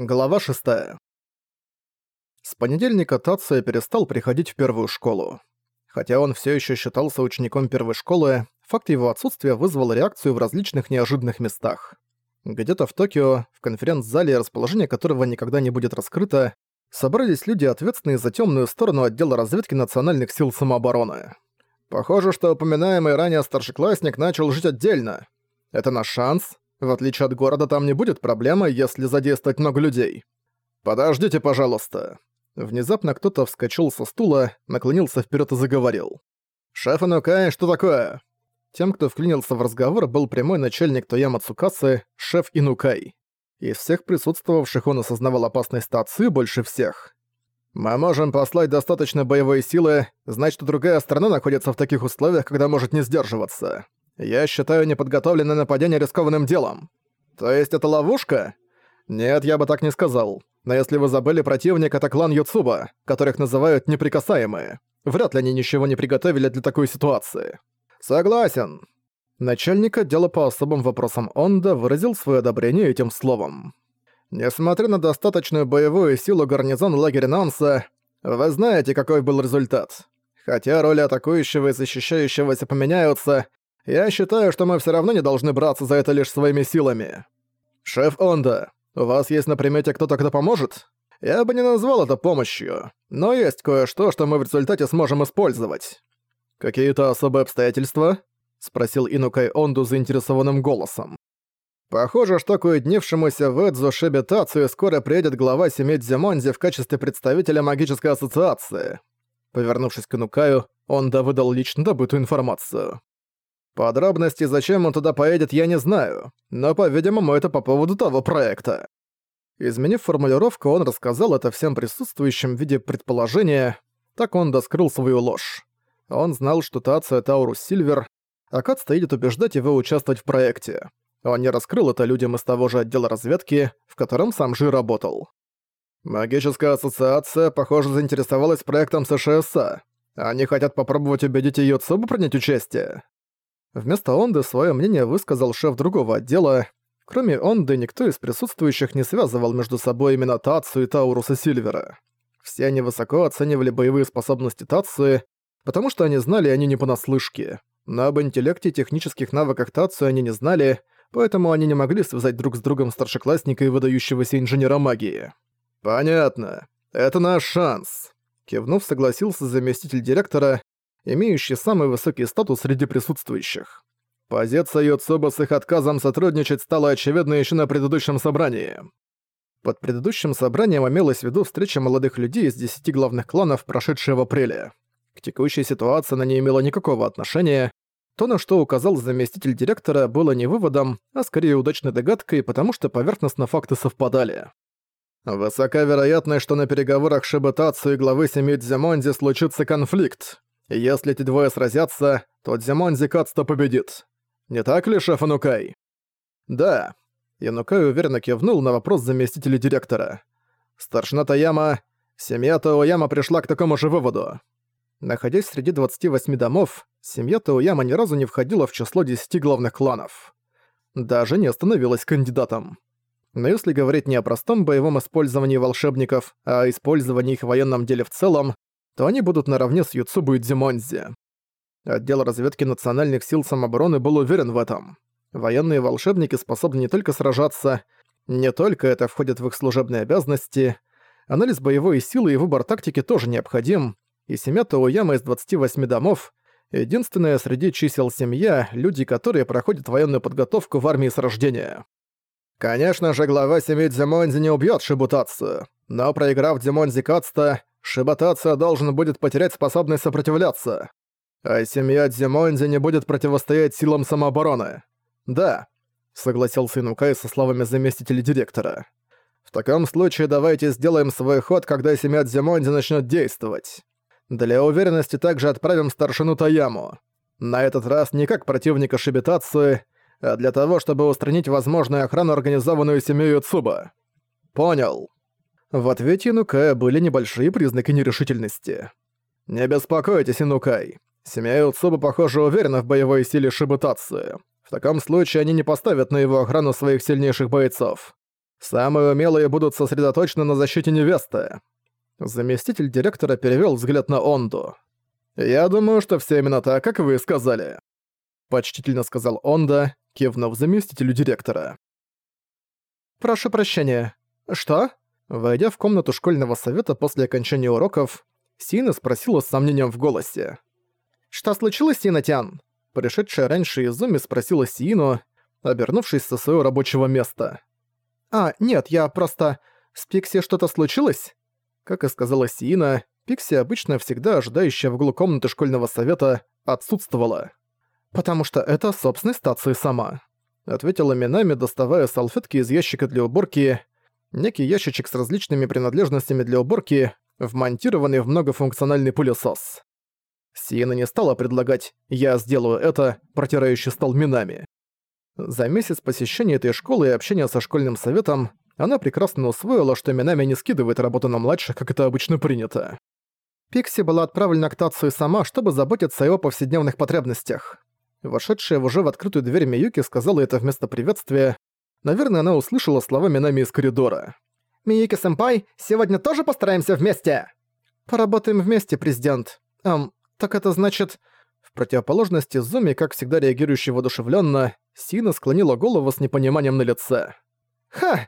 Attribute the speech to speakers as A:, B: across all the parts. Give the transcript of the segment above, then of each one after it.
A: Глава 6. С понедельника Тация перестал приходить в первую школу. Хотя он все еще считался учеником первой школы, факт его отсутствия вызвал реакцию в различных неожиданных местах. Где-то в Токио, в конференц-зале, расположение которого никогда не будет раскрыто, собрались люди, ответственные за темную сторону отдела разведки национальных сил самообороны. Похоже, что упоминаемый ранее старшеклассник начал жить отдельно. Это наш шанс, в отличие от города, там не будет проблемы, если задействовать много людей. Подождите, пожалуйста. Внезапно кто-то вскочил со стула, наклонился вперед и заговорил. «Шеф Инукай, что такое?» Тем, кто вклинился в разговор, был прямой начальник Тояма Цукасы, шеф Инукай. Из всех присутствовавших он осознавал опасность Тацию больше всех. «Мы можем послать достаточно боевой силы, значит, другая страна находится в таких условиях, когда может не сдерживаться. Я считаю неподготовленное нападение рискованным делом. То есть это ловушка? Нет, я бы так не сказал. Но если вы забыли, противник — это клан Юцуба, которых называют неприкасаемые. Вряд ли они ничего не приготовили для такой ситуации. Согласен. Начальник отдела по особым вопросам Онда выразил свое одобрение этим словом. Несмотря на достаточную боевую силу гарнизона лагеря Нанса, вы знаете, какой был результат. Хотя роли атакующего и защищающегося поменяются, я считаю, что мы все равно не должны браться за это лишь своими силами. Шеф Онда, у вас есть на примете кто-то, кто поможет? Я бы не назвал это помощью, но есть кое-что, что мы в результате сможем использовать. Какие-то особые обстоятельства? Спросил Инукай Онду заинтересованным голосом. Похоже, что к уединившемуся в Эдзу Шебетацию скоро приедет глава семьи Дзимонзи в качестве представителя магической ассоциации. Повернувшись к Инукаю, Онда выдал лично добытую информацию. Подробности, зачем он туда поедет, я не знаю, но, по-видимому, это по поводу того проекта. Изменив формулировку, он рассказал это всем присутствующим в виде предположения, так он доскрыл свою ложь. Он знал, что Тация Таурус Сильвер, а Кат стоит убеждать его участвовать в проекте. Он не раскрыл это людям из того же отдела разведки, в котором сам же работал. Магическая ассоциация, похоже, заинтересовалась проектом СШСА. Они хотят попробовать убедить её Цубу принять участие. Вместо Онды свое мнение высказал шеф другого отдела. Кроме Онды, никто из присутствующих не связывал между собой именно Тацию и Тауруса Сильвера. Все они высоко оценивали боевые способности Тацию, потому что они знали они не понаслышке. Но об интеллекте и технических навыках Тацию они не знали, поэтому они не могли связать друг с другом старшеклассника и выдающегося инженера магии. «Понятно. Это наш шанс», — кивнув, согласился заместитель директора, имеющий самый высокий статус среди присутствующих. Позиция Юцуба с их отказом сотрудничать стала очевидна еще на предыдущем собрании. Под предыдущим собранием имелась в виду встреча молодых людей из десяти главных кланов, прошедшая в апреле. К текущей ситуации она не имела никакого отношения. То, на что указал заместитель директора, было не выводом, а скорее удачной догадкой, потому что поверхностно факты совпадали. Высока вероятность, что на переговорах Шибатацу и главы семьи Дзямонди случится конфликт. Если эти двое сразятся, то Дзимон Зикатсто победит. Не так ли, шеф Анукай? Да. Янукай уверенно кивнул на вопрос заместителя директора. Старшина Таяма, семья Таояма пришла к такому же выводу. Находясь среди 28 домов, семья Таояма ни разу не входила в число 10 главных кланов. Даже не становилась кандидатом. Но если говорить не о простом боевом использовании волшебников, а о использовании их в военном деле в целом, то они будут наравне с Юцубу и Дзимонзи. Отдел разведки национальных сил самообороны был уверен в этом. Военные волшебники способны не только сражаться, не только это входит в их служебные обязанности, анализ боевой силы и выбор тактики тоже необходим, и семья Тауяма из 28 домов — единственная среди чисел семья, люди, которые проходят военную подготовку в армии с рождения. Конечно же, глава семьи Дзимонзи не убьет Шибутацию, но проиграв Дзимонзи Кацта, Шибатация должен будет потерять способность сопротивляться. А семья Дзимонзи не будет противостоять силам самообороны. Да, согласился Инукай со словами заместителя директора. В таком случае давайте сделаем свой ход, когда семья Дзимонзи начнет действовать. Для уверенности также отправим старшину Таяму. На этот раз не как противника Шибитацию, а для того, чтобы устранить возможную охрану, организованную семьей Цуба. Понял. В ответе Инукая были небольшие признаки нерешительности. «Не беспокойтесь, Инукай. Семья Юцуба, похоже, уверена в боевой силе Шибутации. В таком случае они не поставят на его охрану своих сильнейших бойцов. Самые умелые будут сосредоточены на защите невесты. Заместитель директора перевёл взгляд на Онду. «Я думаю, что все именно так, как вы сказали», — почтительно сказал Онда, кивнув заместителю директора. «Прошу прощения. Что?» Войдя в комнату школьного совета после окончания уроков, Сина спросила с сомнением в голосе. «Что случилось, Синатян?» Пришедшая раньше Изуми спросила Сину, обернувшись со своего рабочего места. «А, нет, я просто... С Пикси что-то случилось?» Как и сказала Сиина, Пикси, обычно всегда ожидающая в углу комнаты школьного совета, отсутствовала. «Потому что это собственной стации сама», — ответила Минами, доставая салфетки из ящика для уборки, некий ящичек с различными принадлежностями для уборки, вмонтированный в многофункциональный пылесос. Сиена не стала предлагать «я сделаю это», протирающий стол Минами. За месяц посещения этой школы и общения со школьным советом она прекрасно усвоила, что Минами не скидывает работу на младших, как это обычно принято. Пикси была отправлена к Тацию сама, чтобы заботиться о его повседневных потребностях. Вошедшая уже в открытую дверь Миюки сказала это вместо приветствия. Наверное, она услышала слова Минами из коридора. «Миюки-сэмпай, сегодня тоже постараемся вместе?» «Поработаем вместе, президент. Эм, так это значит...» В противоположности Зуми, как всегда реагирующей воодушевленно, Сина склонила голову с непониманием на лице. «Ха!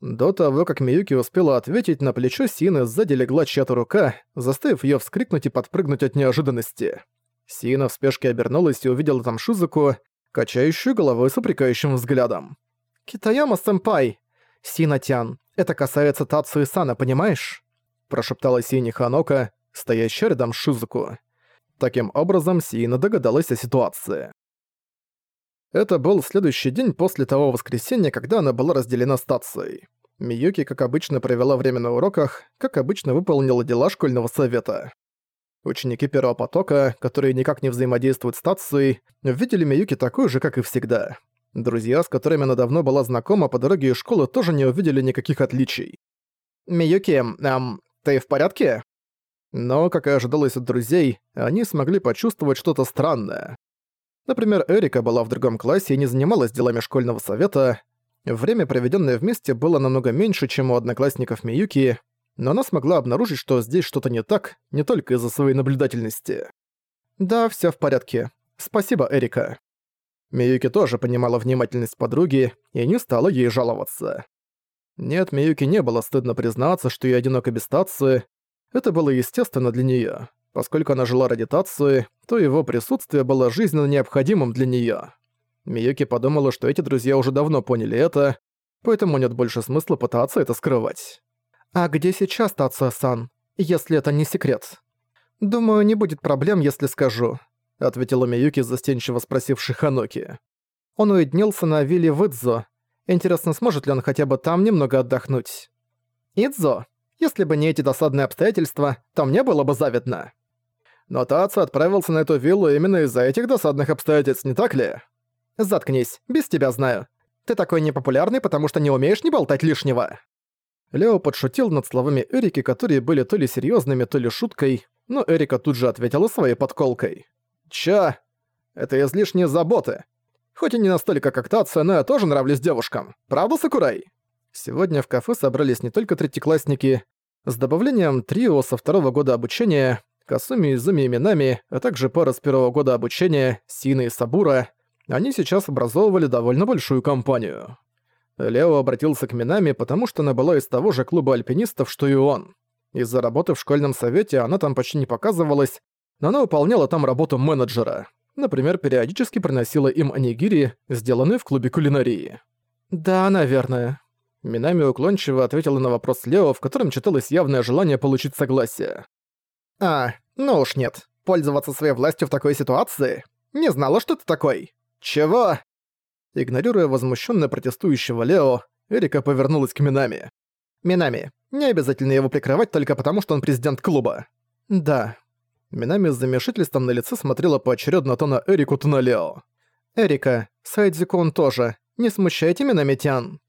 A: До того, как Миюки успела ответить, на плечо Сины сзади легла чья-то рука, заставив её вскрикнуть и подпрыгнуть от неожиданности. Сина в спешке обернулась и увидела там Шузуку, качающую головой с упрекающим взглядом. «Китаяма-сэмпай! Сина-тян, это касается Тацу и Сана, понимаешь?» прошептала Сини Ханока, стоящая рядом с Шузуку. Таким образом, Сина догадалась о ситуации. Это был следующий день после того воскресенья, когда она была разделена с Тацией. Миюки, как обычно, провела время на уроках, как обычно выполнила дела школьного совета. Ученики первого потока, которые никак не взаимодействуют с Тацией, видели Миюки такой же, как и всегда. Друзья, с которыми она давно была знакома по дороге из школы, тоже не увидели никаких отличий. «Миюки, эм, ты в порядке?» Но, как и ожидалось от друзей, они смогли почувствовать что-то странное. Например, Эрика была в другом классе и не занималась делами школьного совета. Время, проведенное вместе, было намного меньше, чем у одноклассников Миюки, но она смогла обнаружить, что здесь что-то не так, не только из-за своей наблюдательности. «Да, все в порядке. Спасибо, Эрика». Миюки тоже понимала внимательность подруги и не стала ей жаловаться. Нет, Миюки не было стыдно признаться, что ей одиноко без Тации. Это было естественно для неё. Поскольку она жила ради Тацуи, то его присутствие было жизненно необходимым для неё. Миюки подумала, что эти друзья уже давно поняли это, поэтому нет больше смысла пытаться это скрывать. «А где сейчас Тацуя-сан, если это не секрет?» «Думаю, не будет проблем, если скажу», — ответила Миюки, застенчиво спросивший Ханоки. «Он уединился на вилле в Идзо. Интересно, сможет ли он хотя бы там немного отдохнуть?» «Идзо? Если бы не эти досадные обстоятельства, то мне было бы завидно». Но Тацу отправился на эту виллу именно из-за этих досадных обстоятельств, не так ли? Заткнись, без тебя знаю. Ты такой непопулярный, потому что не умеешь не болтать лишнего. Лео подшутил над словами Эрики, которые были то ли серьезными, то ли шуткой, но Эрика тут же ответила своей подколкой. «Чё? Это излишние заботы. Хоть и не настолько как Тация, но я тоже нравлюсь девушкам. Правда, Сакурай?» Сегодня в кафе собрались не только третьеклассники. С добавлением трио со второго года обучения Касуми, и Минами, а также пара с первого года обучения, Сина и Сабура, они сейчас образовывали довольно большую компанию. Лео обратился к Минами, потому что она была из того же клуба альпинистов, что и он. Из-за работы в школьном совете она там почти не показывалась, но она выполняла там работу менеджера. Например, периодически приносила им анигири, сделанные в клубе кулинарии. «Да, наверное». Минами уклончиво ответила на вопрос Лео, в котором читалось явное желание получить согласие. «А, ну уж нет. Пользоваться своей властью в такой ситуации? Не знала, что ты такой. Чего?» Игнорируя возмущенно протестующего Лео, Эрика повернулась к Минами. «Минами, не обязательно его прикрывать только потому, что он президент клуба». «Да». Минами с замешательством на лице смотрела поочередно то на Эрику, то на Лео. «Эрика, Сайдзикун тоже. Не смущайте Минами Тян».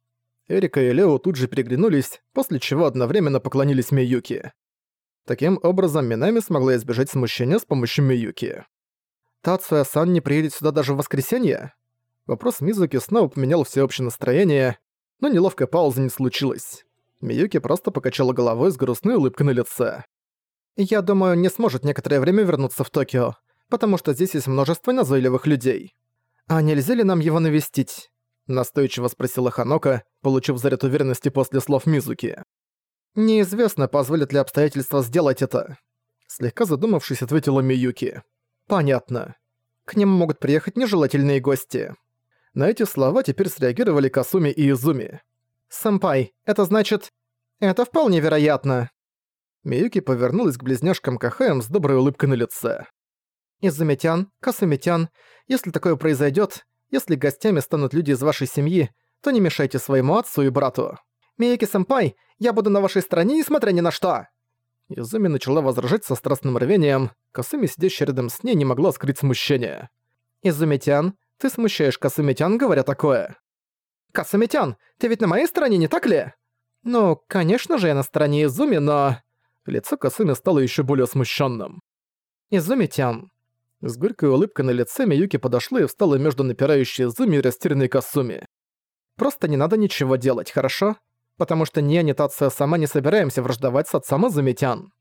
A: Эрика и Лео тут же переглянулись, после чего одновременно поклонились Миюки. Таким образом, Минами смогла избежать смущения с помощью Миюки. «Тацуя-сан не приедет сюда даже в воскресенье?» Вопрос Мизуки снова поменял всеобщее настроение, но неловкой паузы не случилось. Миюки просто покачала головой с грустной улыбкой на лице. «Я думаю, не сможет некоторое время вернуться в Токио, потому что здесь есть множество назойливых людей. А нельзя ли нам его навестить?» Настойчиво спросила Ханока, получив заряд уверенности после слов Мизуки. «Неизвестно, позволят ли обстоятельства сделать это». Слегка задумавшись, ответила Миюки. «Понятно. К ним могут приехать нежелательные гости». На эти слова теперь среагировали Касуми и Изуми. «Сэмпай, это значит...» «Это вполне вероятно». Миюки повернулась к близняшкам Кахэм с доброй улыбкой на лице. «Изумитян, Касумитян, если такое произойдет, если гостями станут люди из вашей семьи, то не мешайте своему отцу и брату. Миюки-сэмпай, я буду на вашей стороне, несмотря ни на что!» Изуми начала возражать со страстным рвением, Касуми, сидящая рядом с ней, не могла скрыть смущение. «Изумитян, ты смущаешь Касумитян, говоря такое». «Касумитян, ты ведь на моей стороне, не так ли?» «Ну, конечно же, я на стороне Изуми, но...» Лицо Касуми стало еще более смущенным. «Изуми-тян». С горькой улыбкой на лице Миюки подошла и встала между напирающей Изуми и растерянной Касуми. «Просто не надо ничего делать, хорошо? Потому что ни я, ни Тация сама не собираемся враждовать с отцом Изуми-тян».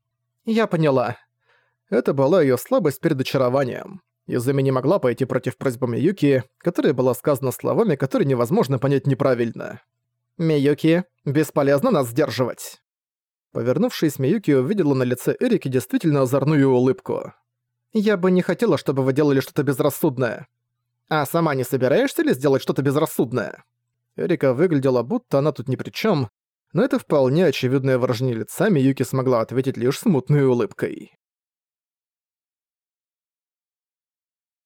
A: «Я поняла». Это была ее слабость перед очарованием. Изуми не могла пойти против просьбы Миюки, которая была сказана словами, которые невозможно понять неправильно. «Миюки, бесполезно нас сдерживать». Повернувшись, Миюки увидела на лице Эрики действительно озорную улыбку. «Я бы не хотела, чтобы вы делали что-то безрассудное. А сама не собираешься ли сделать что-то безрассудное?» Эрика выглядела, будто она тут ни при чем, но это вполне очевидное выражение лица Миюки смогла ответить лишь смутной улыбкой.